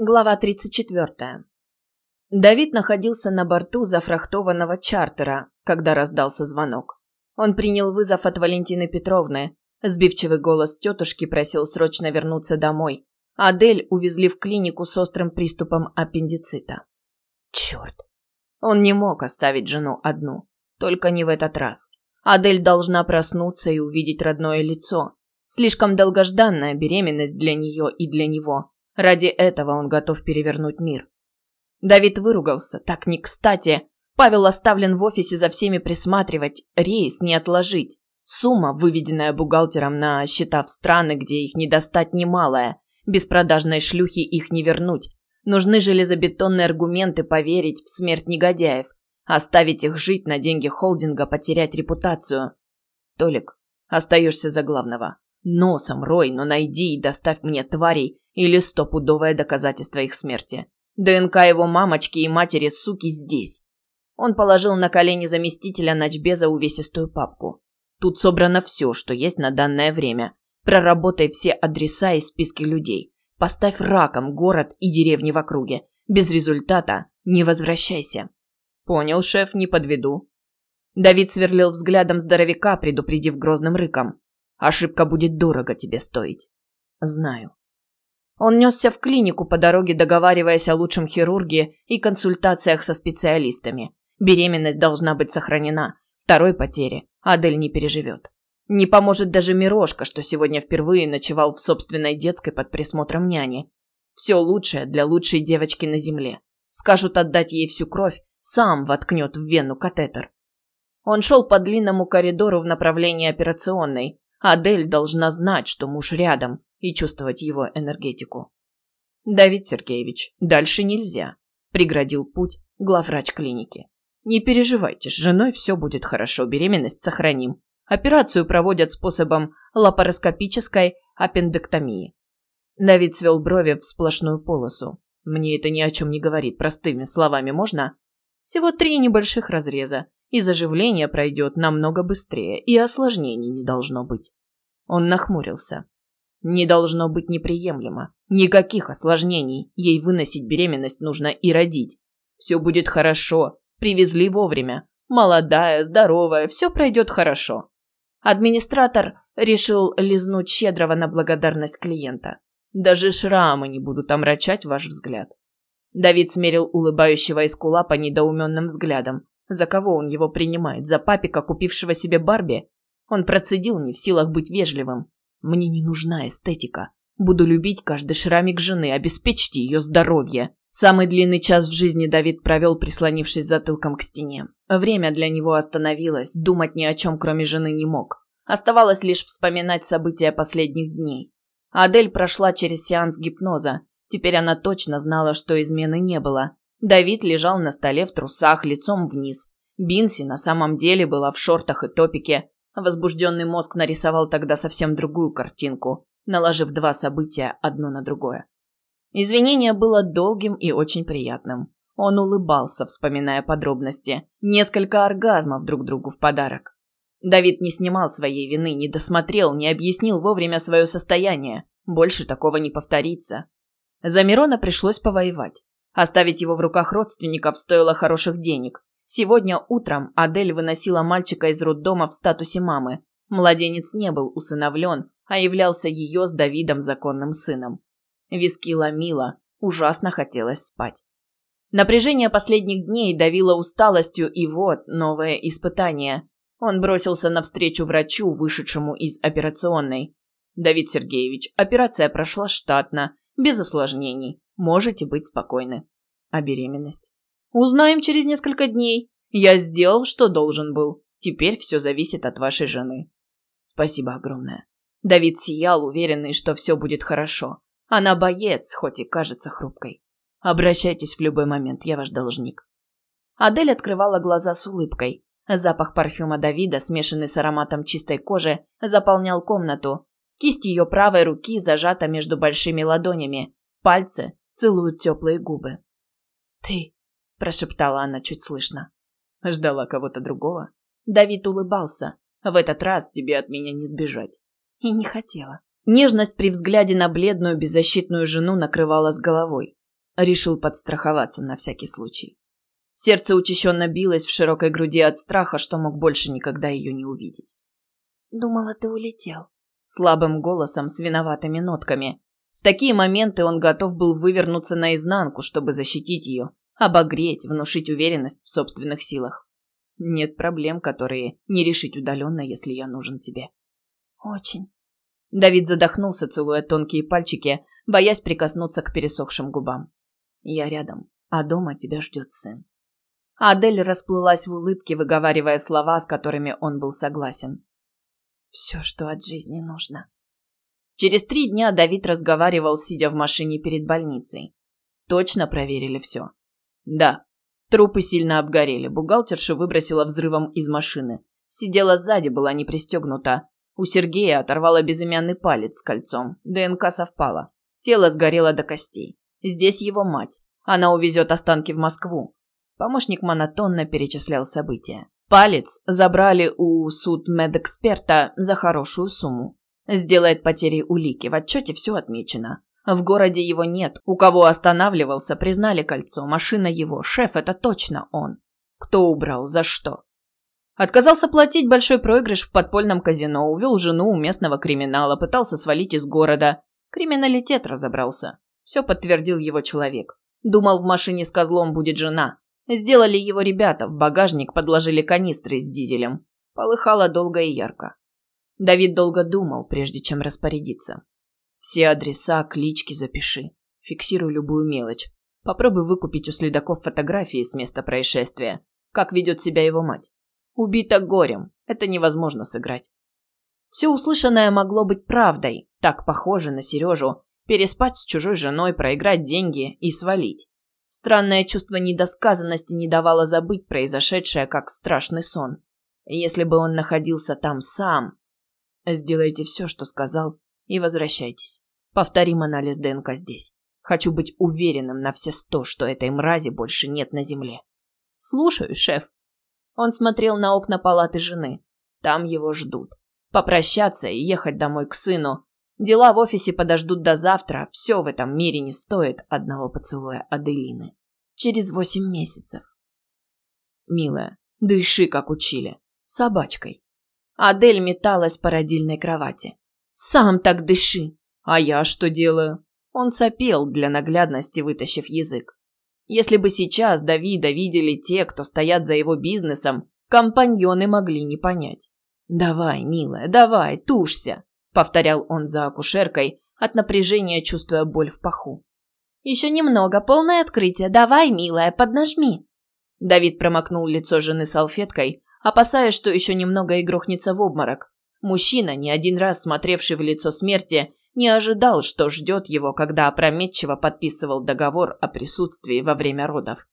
Глава 34. Давид находился на борту зафрахтованного чартера, когда раздался звонок. Он принял вызов от Валентины Петровны. Сбивчивый голос тетушки просил срочно вернуться домой. Адель увезли в клинику с острым приступом аппендицита. Черт. Он не мог оставить жену одну. Только не в этот раз. Адель должна проснуться и увидеть родное лицо. Слишком долгожданная беременность для нее и для него. Ради этого он готов перевернуть мир. Давид выругался, так не кстати. Павел оставлен в офисе за всеми присматривать, рейс не отложить. Сумма, выведенная бухгалтером на счета в страны, где их не достать немалая. Без продажной шлюхи их не вернуть. Нужны железобетонные аргументы поверить в смерть негодяев. Оставить их жить на деньги холдинга, потерять репутацию. Толик, остаешься за главного. Носом рой, но найди и доставь мне тварей, или стопудовое доказательство их смерти. ДНК его мамочки и матери суки здесь. Он положил на колени заместителя ночбеза увесистую папку. Тут собрано все, что есть на данное время. Проработай все адреса и списки людей. Поставь раком город и деревни в округе. Без результата не возвращайся. Понял, шеф, не подведу. Давид сверлил взглядом здоровяка, предупредив грозным рыком. Ошибка будет дорого тебе стоить. Знаю. Он несся в клинику по дороге, договариваясь о лучшем хирурге и консультациях со специалистами. Беременность должна быть сохранена. Второй потери Адель не переживет. Не поможет даже Мирошка, что сегодня впервые ночевал в собственной детской под присмотром няни. Все лучшее для лучшей девочки на земле. Скажут отдать ей всю кровь, сам воткнет в вену катетер. Он шел по длинному коридору в направлении операционной. Адель должна знать, что муж рядом, и чувствовать его энергетику. «Давид Сергеевич, дальше нельзя», – преградил путь главврач клиники. «Не переживайте, с женой все будет хорошо, беременность сохраним. Операцию проводят способом лапароскопической аппендэктомии». Давид свел брови в сплошную полосу. «Мне это ни о чем не говорит, простыми словами можно?» «Всего три небольших разреза, и заживление пройдет намного быстрее, и осложнений не должно быть». Он нахмурился. Не должно быть неприемлемо. Никаких осложнений. Ей выносить беременность нужно и родить. Все будет хорошо. Привезли вовремя. Молодая, здоровая, все пройдет хорошо. Администратор решил лизнуть щедрого на благодарность клиента. Даже шрамы не будут омрачать ваш взгляд. Давид смерил улыбающего Эскулапа недоуменным взглядом. За кого он его принимает? За папика, купившего себе Барби? Он процедил, не в силах быть вежливым. Мне не нужна эстетика. Буду любить каждый шрамик жены, обеспечьте ее здоровье. Самый длинный час в жизни Давид провел, прислонившись затылком к стене. Время для него остановилось, думать ни о чем, кроме жены, не мог. Оставалось лишь вспоминать события последних дней. Адель прошла через сеанс гипноза. Теперь она точно знала, что измены не было. Давид лежал на столе в трусах, лицом вниз. Бинси на самом деле была в шортах и топике. Возбужденный мозг нарисовал тогда совсем другую картинку, наложив два события одно на другое. Извинение было долгим и очень приятным. Он улыбался, вспоминая подробности. Несколько оргазмов друг другу в подарок. Давид не снимал своей вины, не досмотрел, не объяснил вовремя свое состояние. Больше такого не повторится. За Мирона пришлось повоевать. Оставить его в руках родственников стоило хороших денег. Сегодня утром Адель выносила мальчика из роддома в статусе мамы. Младенец не был усыновлен, а являлся ее с Давидом законным сыном. Виски ломило, ужасно хотелось спать. Напряжение последних дней давило усталостью, и вот новое испытание. Он бросился навстречу врачу, вышедшему из операционной. «Давид Сергеевич, операция прошла штатно, без осложнений. Можете быть спокойны». А беременность? Узнаем через несколько дней. Я сделал, что должен был. Теперь все зависит от вашей жены. Спасибо огромное. Давид сиял, уверенный, что все будет хорошо. Она боец, хоть и кажется хрупкой. Обращайтесь в любой момент, я ваш должник. Адель открывала глаза с улыбкой. Запах парфюма Давида, смешанный с ароматом чистой кожи, заполнял комнату. Кисть ее правой руки зажата между большими ладонями. Пальцы целуют теплые губы. «Ты прошептала она чуть слышно. Ждала кого-то другого. Давид улыбался. В этот раз тебе от меня не сбежать. И не хотела. Нежность при взгляде на бледную беззащитную жену накрывала с головой. решил подстраховаться на всякий случай. Сердце учащенно билось в широкой груди от страха, что мог больше никогда ее не увидеть. «Думала, ты улетел», – слабым голосом с виноватыми нотками. В такие моменты он готов был вывернуться наизнанку, чтобы защитить ее, обогреть, внушить уверенность в собственных силах. Нет проблем, которые не решить удаленно, если я нужен тебе. Очень. Давид задохнулся, целуя тонкие пальчики, боясь прикоснуться к пересохшим губам. Я рядом, а дома тебя ждет сын. Адель расплылась в улыбке, выговаривая слова, с которыми он был согласен. Все, что от жизни нужно. Через три дня Давид разговаривал, сидя в машине перед больницей. Точно проверили все. Да. Трупы сильно обгорели. Бухгалтершу выбросила взрывом из машины. Сидела сзади, была не пристегнута. У Сергея оторвала безымянный палец с кольцом. ДНК совпала. Тело сгорело до костей. Здесь его мать. Она увезет останки в Москву. Помощник монотонно перечислял события. Палец забрали у судмедэксперта за хорошую сумму. Сделает потери улики. В отчете все отмечено. В городе его нет. У кого останавливался, признали кольцо. Машина его. Шеф – это точно он. Кто убрал? За что? Отказался платить большой проигрыш в подпольном казино, увел жену у местного криминала, пытался свалить из города. Криминалитет разобрался. Все подтвердил его человек. Думал, в машине с козлом будет жена. Сделали его ребята, в багажник подложили канистры с дизелем. Полыхало долго и ярко. Давид долго думал, прежде чем распорядиться. Все адреса, клички запиши. Фиксируй любую мелочь. Попробуй выкупить у следаков фотографии с места происшествия. Как ведет себя его мать. Убита горем. Это невозможно сыграть. Все услышанное могло быть правдой. Так похоже на Сережу. Переспать с чужой женой, проиграть деньги и свалить. Странное чувство недосказанности не давало забыть произошедшее как страшный сон. Если бы он находился там сам... Сделайте все, что сказал, и возвращайтесь. Повторим анализ ДНК здесь. Хочу быть уверенным на все сто, что этой мрази больше нет на земле. Слушаю, шеф. Он смотрел на окна палаты жены. Там его ждут. Попрощаться и ехать домой к сыну. Дела в офисе подождут до завтра. Все в этом мире не стоит одного поцелуя Аделины. Через восемь месяцев. Милая, дыши, как учили. Собачкой. Адель металась по родильной кровати. «Сам так дыши!» «А я что делаю?» Он сопел, для наглядности вытащив язык. Если бы сейчас Давида видели те, кто стоят за его бизнесом, компаньоны могли не понять. «Давай, милая, давай, тушься!» – повторял он за акушеркой, от напряжения чувствуя боль в паху. «Еще немного, полное открытие. Давай, милая, поднажми!» Давид промокнул лицо жены салфеткой, опасаясь, что еще немного и грохнется в обморок. Мужчина, не один раз смотревший в лицо смерти, не ожидал, что ждет его, когда опрометчиво подписывал договор о присутствии во время родов.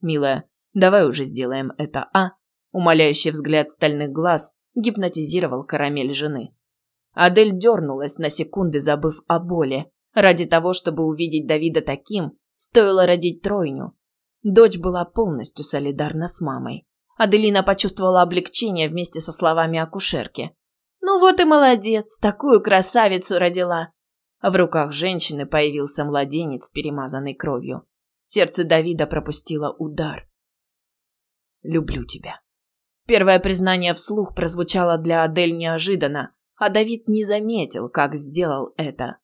«Милая, давай уже сделаем это, а?» Умоляющий взгляд стальных глаз гипнотизировал карамель жены. Адель дернулась на секунды, забыв о боли. Ради того, чтобы увидеть Давида таким, стоило родить тройню. Дочь была полностью солидарна с мамой. Аделина почувствовала облегчение вместе со словами акушерки. «Ну вот и молодец, такую красавицу родила!» В руках женщины появился младенец, перемазанный кровью. Сердце Давида пропустило удар. «Люблю тебя». Первое признание вслух прозвучало для Адель неожиданно, а Давид не заметил, как сделал это.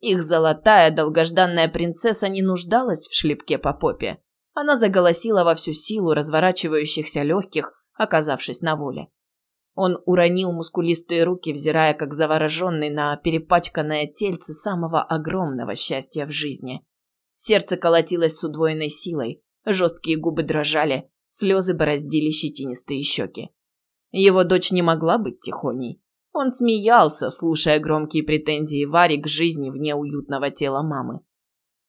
Их золотая долгожданная принцесса не нуждалась в шлепке по попе. Она заголосила во всю силу разворачивающихся легких, оказавшись на воле. Он уронил мускулистые руки, взирая как завороженный на перепачканное тельце самого огромного счастья в жизни. Сердце колотилось с удвоенной силой, жесткие губы дрожали, слезы бороздили щетинистые щеки. Его дочь не могла быть тихоней. Он смеялся, слушая громкие претензии Вари к жизни вне уютного тела мамы.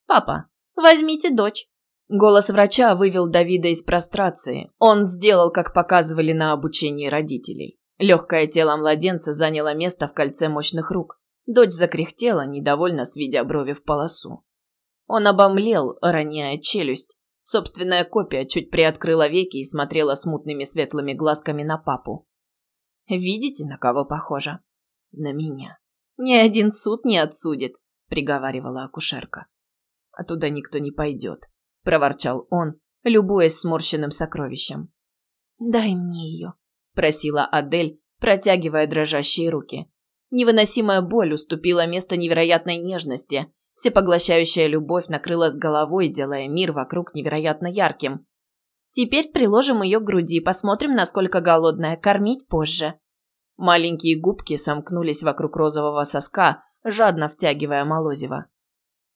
«Папа, возьмите дочь». Голос врача вывел Давида из прострации. Он сделал, как показывали на обучении родителей. Легкое тело младенца заняло место в кольце мощных рук. Дочь закряхтела, недовольно сведя брови в полосу. Он обомлел, роняя челюсть. Собственная копия чуть приоткрыла веки и смотрела смутными светлыми глазками на папу. «Видите, на кого похоже?» «На меня. Ни один суд не отсудит», – приговаривала акушерка. а туда никто не пойдет», – проворчал он, любуясь сморщенным сокровищем. «Дай мне ее», – просила Адель, протягивая дрожащие руки. Невыносимая боль уступила место невероятной нежности. Всепоглощающая любовь накрыла с головой, делая мир вокруг невероятно ярким. «Теперь приложим ее к груди, посмотрим, насколько голодная. Кормить позже». Маленькие губки сомкнулись вокруг розового соска, жадно втягивая молозиво.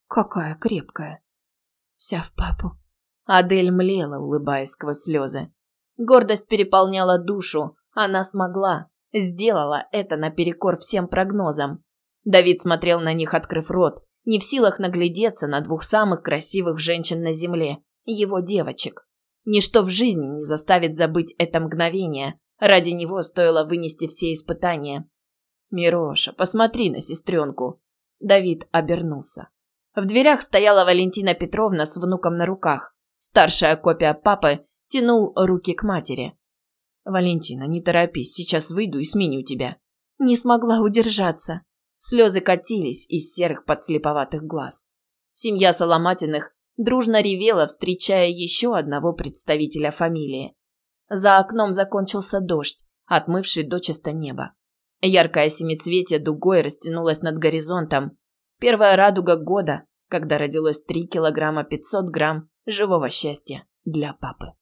«Какая крепкая!» «Вся в папу». Адель млела, улыбаясь сквозь слезы. Гордость переполняла душу. Она смогла. Сделала это наперекор всем прогнозам. Давид смотрел на них, открыв рот, не в силах наглядеться на двух самых красивых женщин на земле, его девочек. Ничто в жизни не заставит забыть это мгновение. Ради него стоило вынести все испытания. «Мироша, посмотри на сестренку!» Давид обернулся. В дверях стояла Валентина Петровна с внуком на руках. Старшая копия папы тянул руки к матери. «Валентина, не торопись, сейчас выйду и сменю тебя». Не смогла удержаться. Слезы катились из серых подслеповатых глаз. Семья Соломатиных дружно ревела, встречая еще одного представителя фамилии. За окном закончился дождь, отмывший дочисто небо. Яркое семицветие дугой растянулось над горизонтом. Первая радуга года, когда родилось 3 килограмма 500 грамм живого счастья для папы.